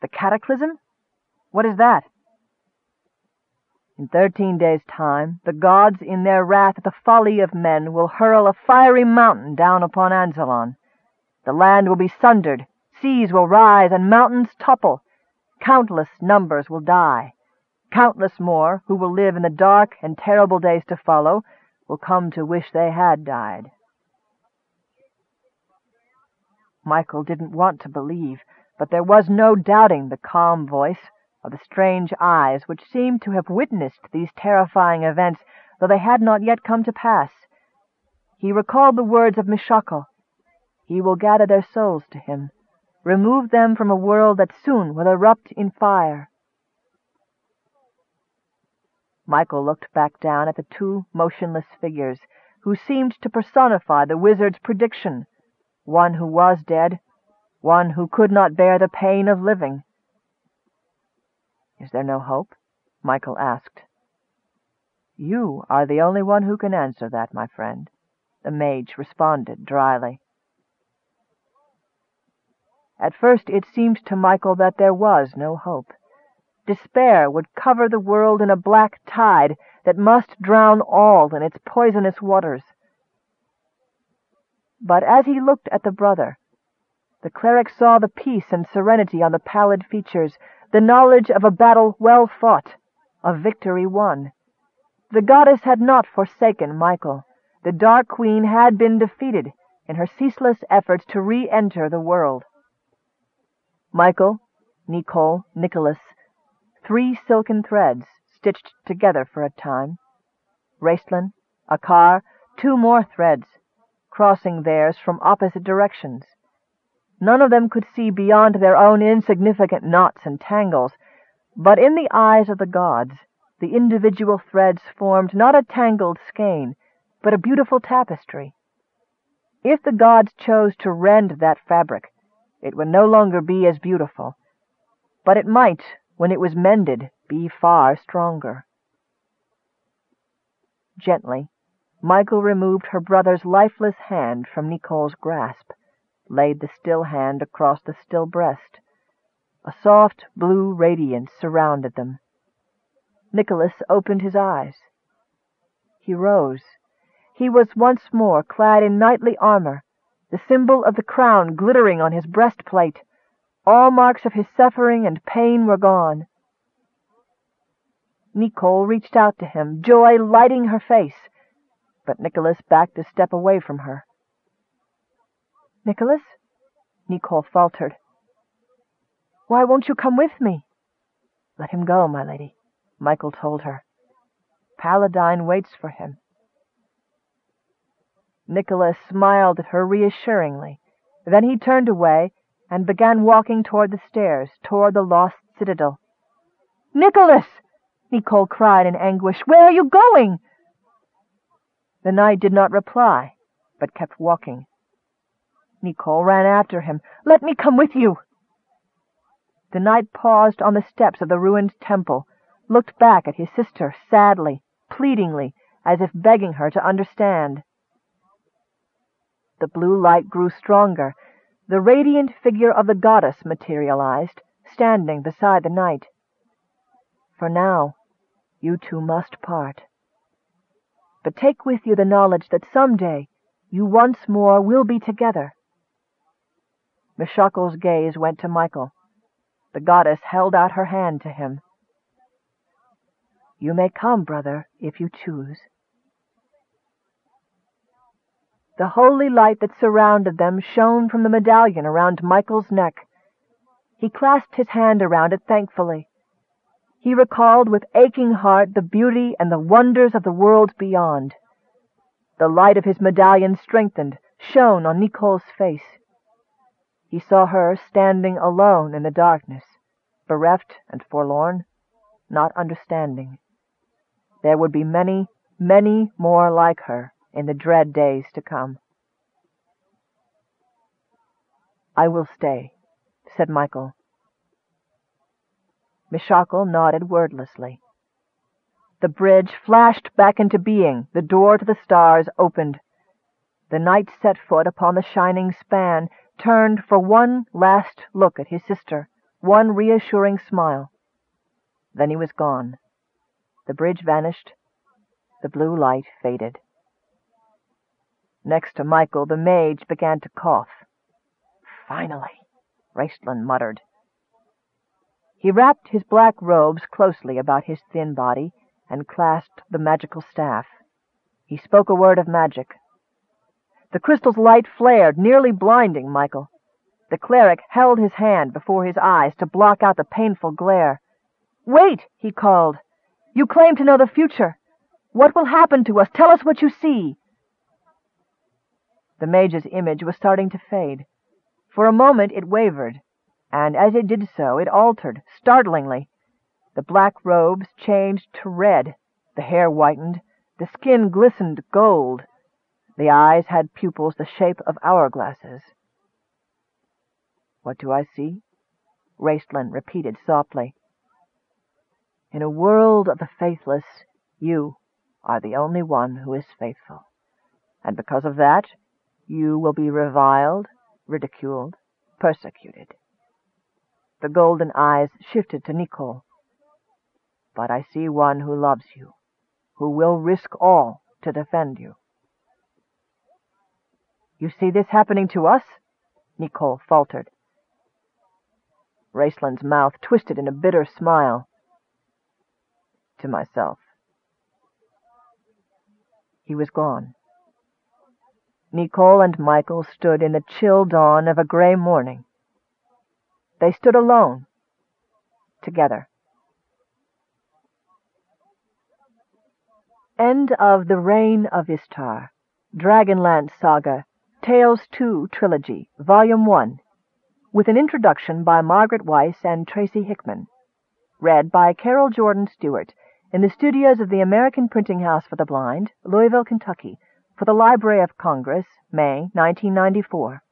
The cataclysm? What is that? In thirteen days' time, the gods, in their wrath at the folly of men, will hurl a fiery mountain down upon Ansalon. The land will be sundered, seas will rise, and mountains topple. Countless numbers will die. Countless more, who will live in the dark and terrible days to follow, will come to wish they had died. Michael didn't want to believe, but there was no doubting the calm voice of the strange eyes which seemed to have witnessed these terrifying events, though they had not yet come to pass. He recalled the words of Mishakal. He will gather their souls to him, remove them from a world that soon will erupt in fire. Michael looked back down at the two motionless figures, who seemed to personify the wizard's prediction, one who was dead, one who could not bear the pain of living. Is there no hope? Michael asked. You are the only one who can answer that, my friend, the mage responded dryly. At first it seemed to Michael that there was no hope. Despair would cover the world in a black tide that must drown all in its poisonous waters. But as he looked at the brother, the cleric saw the peace and serenity on the pallid features, the knowledge of a battle well fought, of victory won. The goddess had not forsaken Michael. The Dark Queen had been defeated in her ceaseless efforts to re-enter the world. Michael, Nicole, Nicholas, three silken threads stitched together for a time. Raistlin, Akar, two more threads, crossing theirs from opposite directions. None of them could see beyond their own insignificant knots and tangles, but in the eyes of the gods the individual threads formed not a tangled skein, but a beautiful tapestry. If the gods chose to rend that fabric, it would no longer be as beautiful, but it might, when it was mended, be far stronger. Gently, Michael removed her brother's lifeless hand from Nicole's grasp laid the still hand across the still breast. A soft blue radiance surrounded them. Nicholas opened his eyes. He rose. He was once more clad in knightly armor, the symbol of the crown glittering on his breastplate. All marks of his suffering and pain were gone. Nicole reached out to him, joy lighting her face, but Nicholas backed a step away from her. Nicholas? Nicole faltered. Why won't you come with me? Let him go, my lady, Michael told her. Paladine waits for him. Nicholas smiled at her reassuringly. Then he turned away and began walking toward the stairs, toward the lost citadel. Nicholas! Nicole cried in anguish. Where are you going? The knight did not reply, but kept walking. Nicole ran after him. Let me come with you. The knight paused on the steps of the ruined temple, looked back at his sister sadly, pleadingly, as if begging her to understand. The blue light grew stronger. The radiant figure of the goddess materialized, standing beside the knight. For now, you two must part. But take with you the knowledge that some day you once more will be together. Mishakal's gaze went to Michael. The goddess held out her hand to him. You may come, brother, if you choose. The holy light that surrounded them shone from the medallion around Michael's neck. He clasped his hand around it thankfully. He recalled with aching heart the beauty and the wonders of the world beyond. The light of his medallion strengthened, shone on Nicole's face. He saw her standing alone in the darkness, bereft and forlorn, not understanding. There would be many, many more like her in the dread days to come. I will stay, said Michael. Mishakal nodded wordlessly. The bridge flashed back into being, the door to the stars opened. The knight set foot upon the shining span, turned for one last look at his sister, one reassuring smile. Then he was gone. The bridge vanished. The blue light faded. Next to Michael, the mage began to cough. Finally, Raistlin muttered. He wrapped his black robes closely about his thin body and clasped the magical staff. He spoke a word of magic. The crystal's light flared, nearly blinding Michael. The cleric held his hand before his eyes to block out the painful glare. Wait, he called. You claim to know the future. What will happen to us? Tell us what you see. The mage's image was starting to fade. For a moment it wavered, and as it did so it altered, startlingly. The black robes changed to red, the hair whitened, the skin glistened gold. The eyes had pupils the shape of hourglasses. What do I see? Raistlin repeated softly. In a world of the faithless, you are the only one who is faithful. And because of that, you will be reviled, ridiculed, persecuted. The golden eyes shifted to Nicole. But I see one who loves you, who will risk all to defend you. You see this happening to us? Nicole faltered. Raistlin's mouth twisted in a bitter smile. To myself. He was gone. Nicole and Michael stood in the chill dawn of a gray morning. They stood alone, together. End of The Reign of Istar, Dragonlance Saga, Tales 2 Trilogy, Volume 1 with an introduction by Margaret Weis and Tracy Hickman. Read by Carol Jordan Stewart in the studios of the American Printing House for the Blind, Louisville, Kentucky, for the Library of Congress, May 1994.